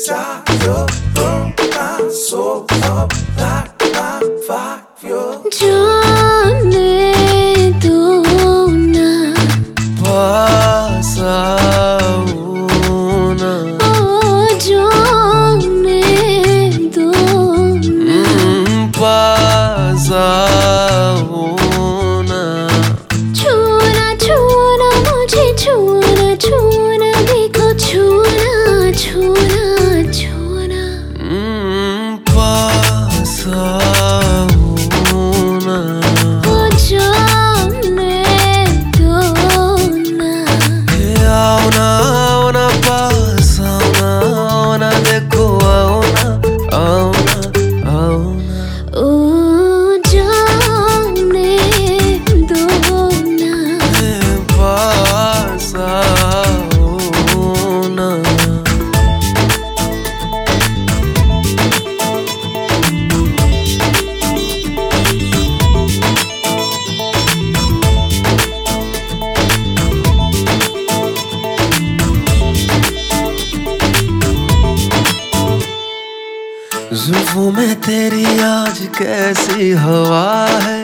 inside your जुल्फों में तेरी आज कैसी हवा है?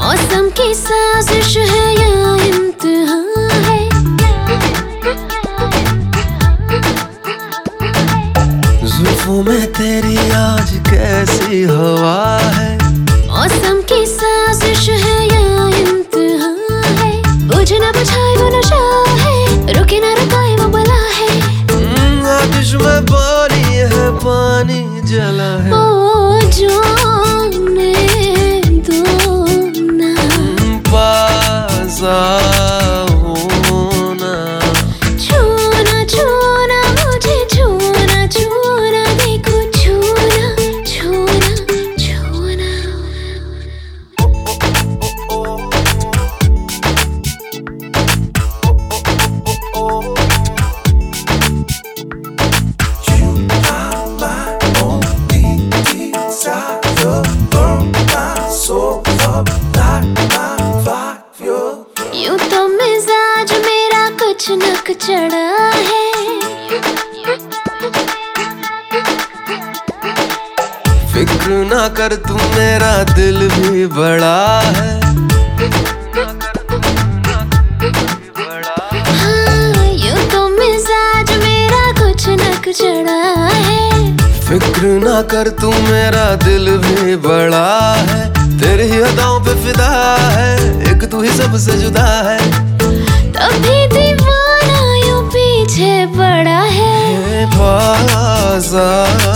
मौसम की साजिश है या इम्तिहान है? जुल्फों में तेरी आज कैसी हवा है? मेरा कुछ नक चढ़ा है। फ़िक्र ना कर तू मेरा दिल भी बड़ा है। हाँ यूँ तो मिजाज मेरा कुछ नक चढ़ा है। फ़िक्र ना कर तू मेरा दिल भी बड़ा है। तेरी ही अदाओं पे फिदा है एक तू ही सबसे जुदा है। nazar